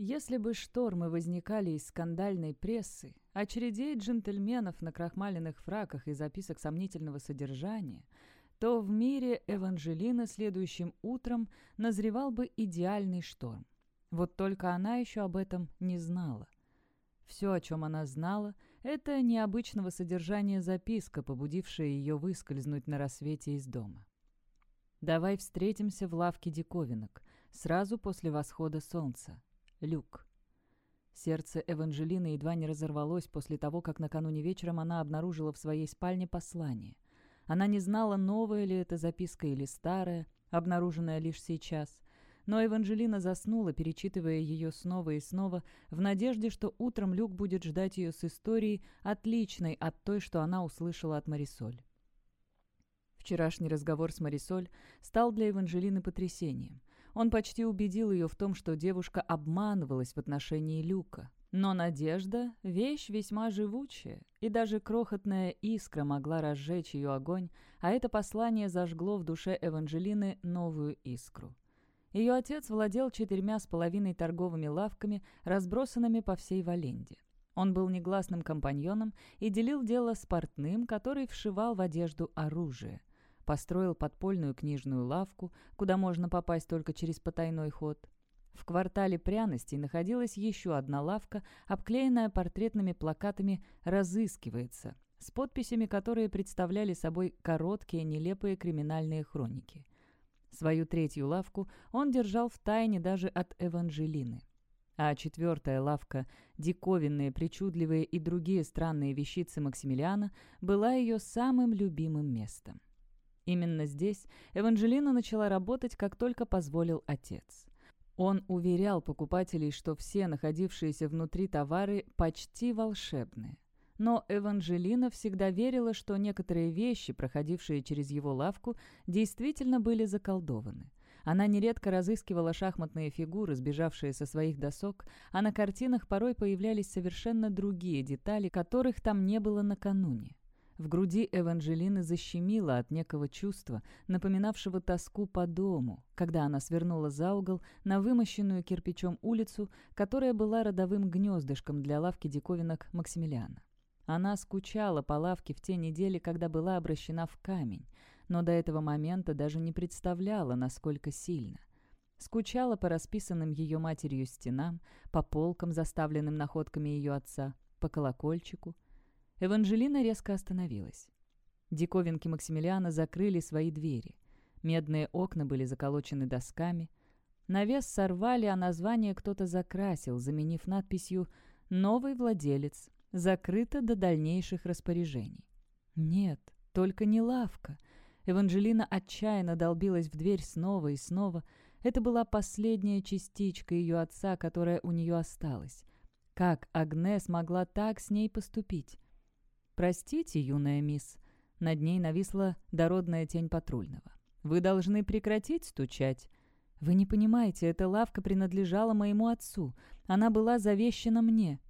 Если бы штормы возникали из скандальной прессы, очередей джентльменов на крахмаленных фраках и записок сомнительного содержания, то в мире Эванжелина следующим утром назревал бы идеальный шторм. Вот только она еще об этом не знала. Все, о чем она знала, это необычного содержания записка, побудившая ее выскользнуть на рассвете из дома. «Давай встретимся в лавке диковинок, сразу после восхода солнца. Люк». Сердце Эванжелины едва не разорвалось после того, как накануне вечером она обнаружила в своей спальне послание. Она не знала, новая ли это записка или старая, обнаруженная лишь сейчас. Но Эванжелина заснула, перечитывая ее снова и снова, в надежде, что утром Люк будет ждать ее с историей, отличной от той, что она услышала от Марисоль. Вчерашний разговор с Марисоль стал для Эванжелины потрясением. Он почти убедил ее в том, что девушка обманывалась в отношении Люка. Но надежда — вещь весьма живучая, и даже крохотная искра могла разжечь ее огонь, а это послание зажгло в душе Эванжелины новую искру — ее отец владел четырьмя с половиной торговыми лавками, разбросанными по всей Валенде. Он был негласным компаньоном и делил дело с портным, который вшивал в одежду оружие. Построил подпольную книжную лавку, куда можно попасть только через потайной ход. В квартале пряностей находилась еще одна лавка, обклеенная портретными плакатами «Разыскивается», с подписями, которые представляли собой короткие, нелепые криминальные хроники. Свою третью лавку он держал в тайне даже от Эванжелины. А четвертая лавка, диковинные, причудливые и другие странные вещицы Максимилиана, была ее самым любимым местом. Именно здесь Эванжелина начала работать, как только позволил отец. Он уверял покупателей, что все находившиеся внутри товары почти волшебные. Но Эванжелина всегда верила, что некоторые вещи, проходившие через его лавку, действительно были заколдованы. Она нередко разыскивала шахматные фигуры, сбежавшие со своих досок, а на картинах порой появлялись совершенно другие детали, которых там не было накануне. В груди Эванжелины защемило от некого чувства, напоминавшего тоску по дому, когда она свернула за угол на вымощенную кирпичом улицу, которая была родовым гнездышком для лавки диковинок Максимилиана. Она скучала по лавке в те недели, когда была обращена в камень, но до этого момента даже не представляла, насколько сильно. Скучала по расписанным ее матерью стенам, по полкам, заставленным находками ее отца, по колокольчику. Эванжелина резко остановилась. Диковинки Максимилиана закрыли свои двери. Медные окна были заколочены досками. Навес сорвали, а название кто-то закрасил, заменив надписью «Новый владелец, закрыто до дальнейших распоряжений. Нет, только не лавка. Эванжелина отчаянно долбилась в дверь снова и снова. Это была последняя частичка ее отца, которая у нее осталась. Как Агнес могла так с ней поступить? «Простите, юная мисс». Над ней нависла дородная тень патрульного. «Вы должны прекратить стучать». «Вы не понимаете, эта лавка принадлежала моему отцу. Она была завещана мне.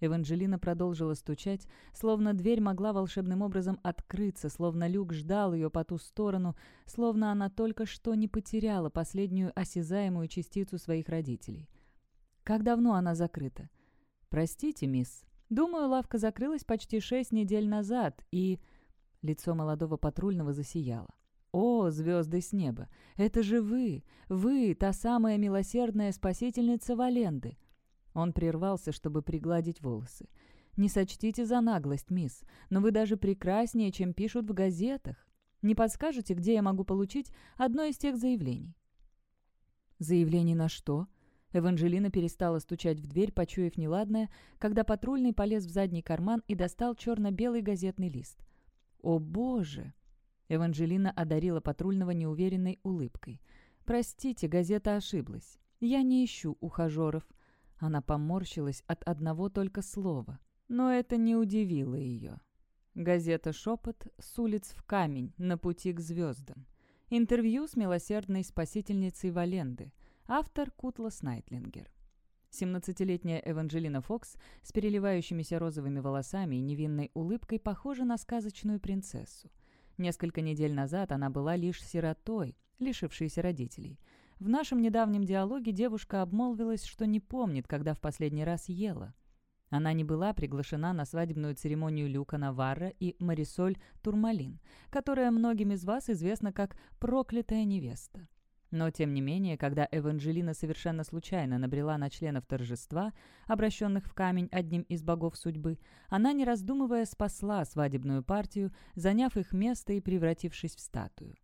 Эванжелина продолжила стучать, словно дверь могла волшебным образом открыться, словно люк ждал ее по ту сторону, словно она только что не потеряла последнюю осязаемую частицу своих родителей. «Как давно она закрыта?» «Простите, мисс. Думаю, лавка закрылась почти шесть недель назад, и...» Лицо молодого патрульного засияло. «О, звезды с неба! Это же вы! Вы, та самая милосердная спасительница Валенды!» Он прервался, чтобы пригладить волосы. «Не сочтите за наглость, мисс, но вы даже прекраснее, чем пишут в газетах. Не подскажете, где я могу получить одно из тех заявлений?» «Заявлений на что?» Эванжелина перестала стучать в дверь, почуяв неладное, когда патрульный полез в задний карман и достал черно-белый газетный лист. «О, Боже!» Эванжелина одарила патрульного неуверенной улыбкой. «Простите, газета ошиблась. Я не ищу ухажеров. Она поморщилась от одного только слова. Но это не удивило ее. Газета «Шепот» с улиц в камень на пути к звездам. Интервью с милосердной спасительницей Валенды. Автор Кутла Снайтлингер. 17-летняя Эванжелина Фокс с переливающимися розовыми волосами и невинной улыбкой похожа на сказочную принцессу. Несколько недель назад она была лишь сиротой, лишившейся родителей. В нашем недавнем диалоге девушка обмолвилась, что не помнит, когда в последний раз ела. Она не была приглашена на свадебную церемонию Люка Наварра и Марисоль Турмалин, которая многим из вас известна как «проклятая невеста». Но, тем не менее, когда Эванжелина совершенно случайно набрела на членов торжества, обращенных в камень одним из богов судьбы, она, не раздумывая, спасла свадебную партию, заняв их место и превратившись в статую.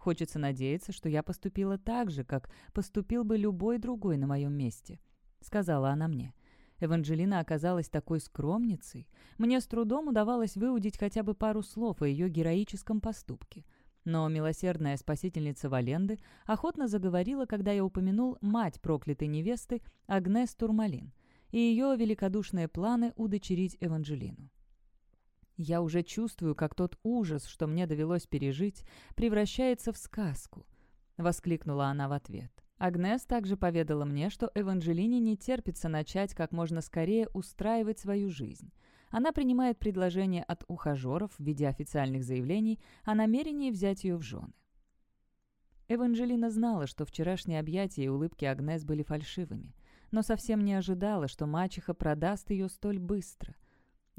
Хочется надеяться, что я поступила так же, как поступил бы любой другой на моем месте», — сказала она мне. Эванжелина оказалась такой скромницей. Мне с трудом удавалось выудить хотя бы пару слов о ее героическом поступке. Но милосердная спасительница Валенды охотно заговорила, когда я упомянул мать проклятой невесты Агнес Турмалин и ее великодушные планы удочерить Эванжелину. Я уже чувствую, как тот ужас, что мне довелось пережить, превращается в сказку», — воскликнула она в ответ. Агнес также поведала мне, что Эванжелине не терпится начать как можно скорее устраивать свою жизнь. Она принимает предложение от ухажеров в виде официальных заявлений о намерении взять ее в жены. Эванжелина знала, что вчерашние объятия и улыбки Агнес были фальшивыми, но совсем не ожидала, что мачеха продаст ее столь быстро —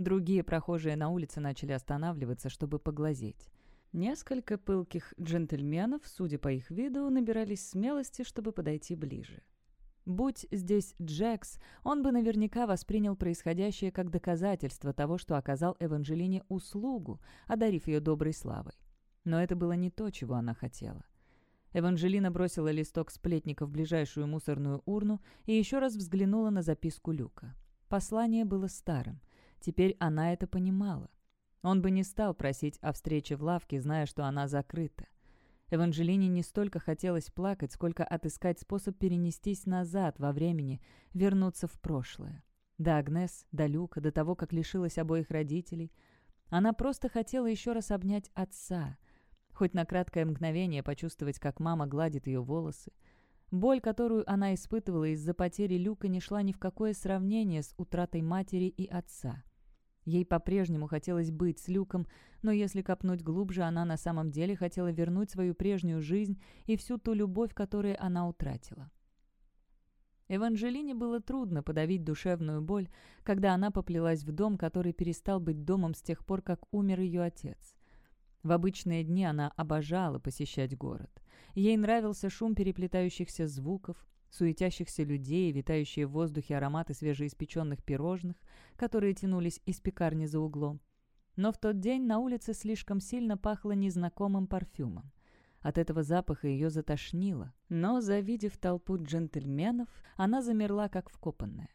Другие прохожие на улице начали останавливаться, чтобы поглазеть. Несколько пылких джентльменов, судя по их виду, набирались смелости, чтобы подойти ближе. Будь здесь Джекс, он бы наверняка воспринял происходящее как доказательство того, что оказал Эванжелине услугу, одарив ее доброй славой. Но это было не то, чего она хотела. Эванжелина бросила листок сплетника в ближайшую мусорную урну и еще раз взглянула на записку Люка. Послание было старым. Теперь она это понимала. Он бы не стал просить о встрече в лавке, зная, что она закрыта. Эванжелине не столько хотелось плакать, сколько отыскать способ перенестись назад во времени, вернуться в прошлое. До Агнес, до Люка, до того, как лишилась обоих родителей. Она просто хотела еще раз обнять отца, хоть на краткое мгновение почувствовать, как мама гладит ее волосы. Боль, которую она испытывала из-за потери Люка, не шла ни в какое сравнение с утратой матери и отца. Ей по-прежнему хотелось быть с Люком, но если копнуть глубже, она на самом деле хотела вернуть свою прежнюю жизнь и всю ту любовь, которую она утратила. Эванжелине было трудно подавить душевную боль, когда она поплелась в дом, который перестал быть домом с тех пор, как умер ее отец. В обычные дни она обожала посещать город. Ей нравился шум переплетающихся звуков, суетящихся людей, витающие в воздухе ароматы свежеиспеченных пирожных, которые тянулись из пекарни за углом. Но в тот день на улице слишком сильно пахло незнакомым парфюмом. От этого запаха ее затошнило, но, завидев толпу джентльменов, она замерла как вкопанная.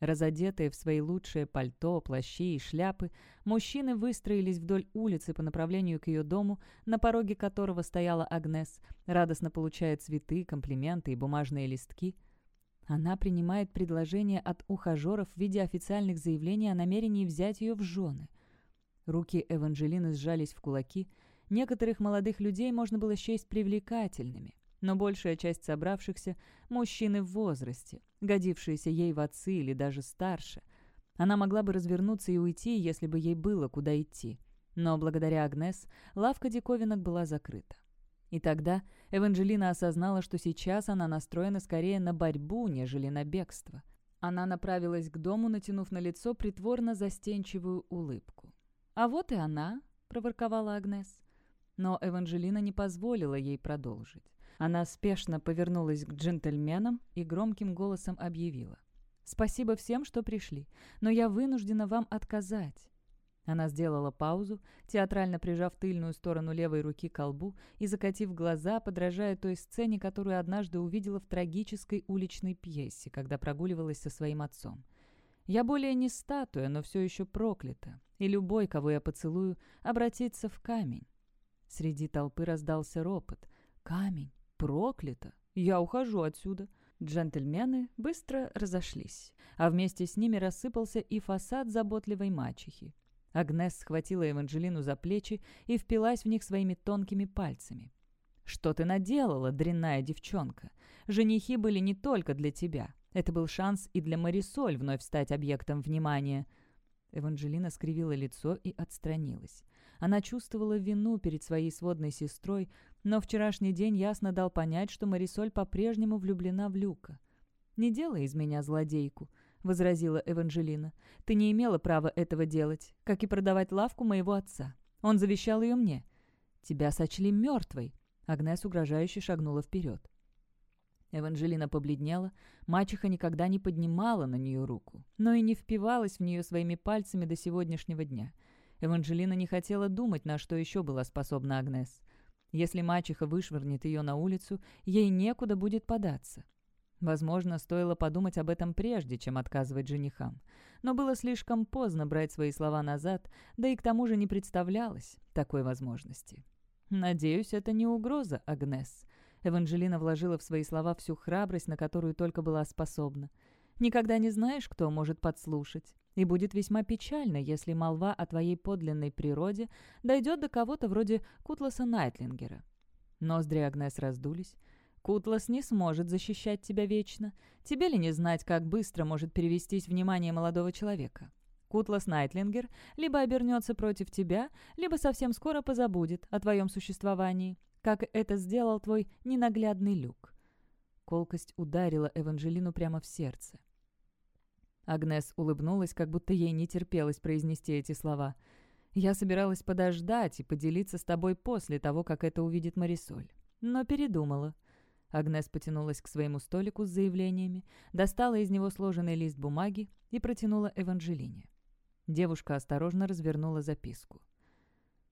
Разодетые в свои лучшие пальто, плащи и шляпы, мужчины выстроились вдоль улицы по направлению к ее дому, на пороге которого стояла Агнес, радостно получая цветы, комплименты и бумажные листки. Она принимает предложение от ухажеров в виде официальных заявлений о намерении взять ее в жены. Руки Эванжелины сжались в кулаки. Некоторых молодых людей можно было счесть привлекательными – но большая часть собравшихся – мужчины в возрасте, годившиеся ей в отцы или даже старше. Она могла бы развернуться и уйти, если бы ей было куда идти. Но благодаря Агнес лавка диковинок была закрыта. И тогда Эванжелина осознала, что сейчас она настроена скорее на борьбу, нежели на бегство. Она направилась к дому, натянув на лицо притворно застенчивую улыбку. «А вот и она», — проворковала Агнес. Но Эванжелина не позволила ей продолжить. Она спешно повернулась к джентльменам и громким голосом объявила. «Спасибо всем, что пришли, но я вынуждена вам отказать». Она сделала паузу, театрально прижав тыльную сторону левой руки к колбу и закатив глаза, подражая той сцене, которую однажды увидела в трагической уличной пьесе, когда прогуливалась со своим отцом. «Я более не статуя, но все еще проклята, и любой, кого я поцелую, обратится в камень». Среди толпы раздался ропот. «Камень! Проклято! Я ухожу отсюда!» Джентльмены быстро разошлись, а вместе с ними рассыпался и фасад заботливой мачехи. Агнес схватила Эванжелину за плечи и впилась в них своими тонкими пальцами. «Что ты наделала, дрянная девчонка? Женихи были не только для тебя. Это был шанс и для Марисоль вновь стать объектом внимания». Эванжелина скривила лицо и отстранилась. Она чувствовала вину перед своей сводной сестрой, но вчерашний день ясно дал понять, что Марисоль по-прежнему влюблена в Люка. «Не делай из меня злодейку», — возразила Эванжелина. «Ты не имела права этого делать, как и продавать лавку моего отца. Он завещал ее мне. Тебя сочли мертвой». Агнес угрожающе шагнула вперед. Эванжелина побледнела, мачеха никогда не поднимала на нее руку, но и не впивалась в нее своими пальцами до сегодняшнего дня. Эванжелина не хотела думать, на что еще была способна Агнес. Если мачеха вышвырнет ее на улицу, ей некуда будет податься. Возможно, стоило подумать об этом прежде, чем отказывать женихам. Но было слишком поздно брать свои слова назад, да и к тому же не представлялось такой возможности. «Надеюсь, это не угроза, Агнес», Эванжелина вложила в свои слова всю храбрость, на которую только была способна. «Никогда не знаешь, кто может подслушать. И будет весьма печально, если молва о твоей подлинной природе дойдет до кого-то вроде Кутласа Найтлингера». Ноздри Агнес раздулись. «Кутлас не сможет защищать тебя вечно. Тебе ли не знать, как быстро может перевестись внимание молодого человека?» Кутлас Найтлингер либо обернется против тебя, либо совсем скоро позабудет о твоем существовании как это сделал твой ненаглядный Люк». Колкость ударила Эванжелину прямо в сердце. Агнес улыбнулась, как будто ей не терпелось произнести эти слова. «Я собиралась подождать и поделиться с тобой после того, как это увидит Марисоль. Но передумала». Агнес потянулась к своему столику с заявлениями, достала из него сложенный лист бумаги и протянула Эванжелине. Девушка осторожно развернула записку.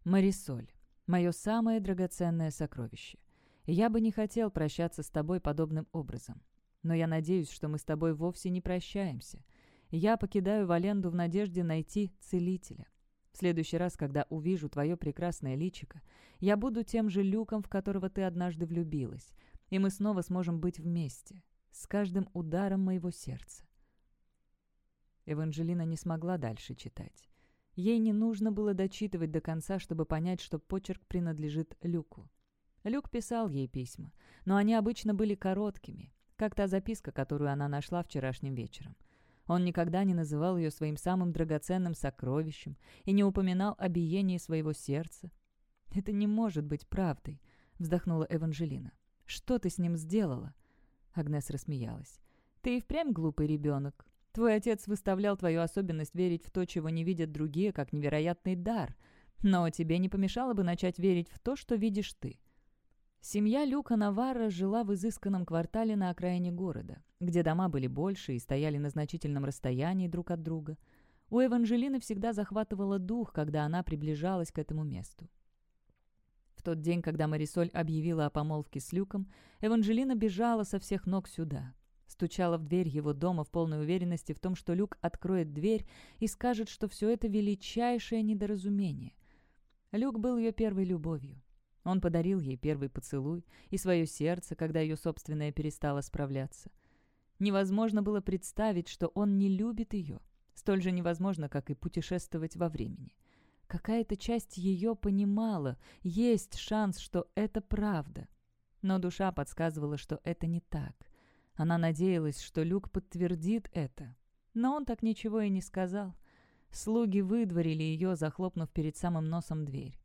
«Марисоль, Мое самое драгоценное сокровище. Я бы не хотел прощаться с тобой подобным образом. Но я надеюсь, что мы с тобой вовсе не прощаемся. Я покидаю Валенду в надежде найти целителя. В следующий раз, когда увижу твое прекрасное личико, я буду тем же Люком, в которого ты однажды влюбилась, и мы снова сможем быть вместе, с каждым ударом моего сердца. Эванжелина не смогла дальше читать. Ей не нужно было дочитывать до конца, чтобы понять, что почерк принадлежит Люку. Люк писал ей письма, но они обычно были короткими, как та записка, которую она нашла вчерашним вечером. Он никогда не называл ее своим самым драгоценным сокровищем и не упоминал о биении своего сердца. «Это не может быть правдой», — вздохнула Эванжелина. «Что ты с ним сделала?» Агнес рассмеялась. «Ты и впрямь глупый ребенок. Твой отец выставлял твою особенность верить в то, чего не видят другие, как невероятный дар. Но тебе не помешало бы начать верить в то, что видишь ты. Семья Люка Наварра жила в изысканном квартале на окраине города, где дома были больше и стояли на значительном расстоянии друг от друга. У Эванжелины всегда захватывало дух, когда она приближалась к этому месту. В тот день, когда Марисоль объявила о помолвке с Люком, Эванжелина бежала со всех ног сюда, Стучала в дверь его дома в полной уверенности в том, что Люк откроет дверь и скажет, что все это величайшее недоразумение. Люк был ее первой любовью. Он подарил ей первый поцелуй и свое сердце, когда ее собственное перестало справляться. Невозможно было представить, что он не любит ее. Столь же невозможно, как и путешествовать во времени. Какая-то часть ее понимала, есть шанс, что это правда. Но душа подсказывала, что это не так. Она надеялась, что Люк подтвердит это. Но он так ничего и не сказал. Слуги выдворили ее, захлопнув перед самым носом дверь.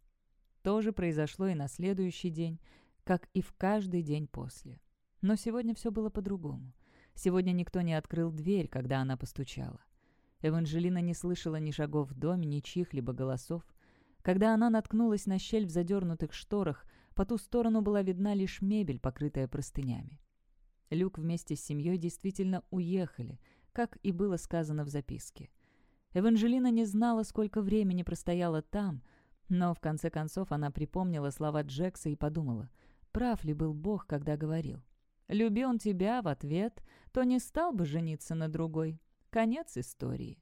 То же произошло и на следующий день, как и в каждый день после. Но сегодня все было по-другому. Сегодня никто не открыл дверь, когда она постучала. Эванжелина не слышала ни шагов в доме, ни чьих-либо голосов. Когда она наткнулась на щель в задернутых шторах, по ту сторону была видна лишь мебель, покрытая простынями. Люк вместе с семьей действительно уехали, как и было сказано в записке. Эванжелина не знала, сколько времени простояла там, но в конце концов она припомнила слова Джекса и подумала, прав ли был Бог, когда говорил. «Люби он тебя в ответ, то не стал бы жениться на другой. Конец истории».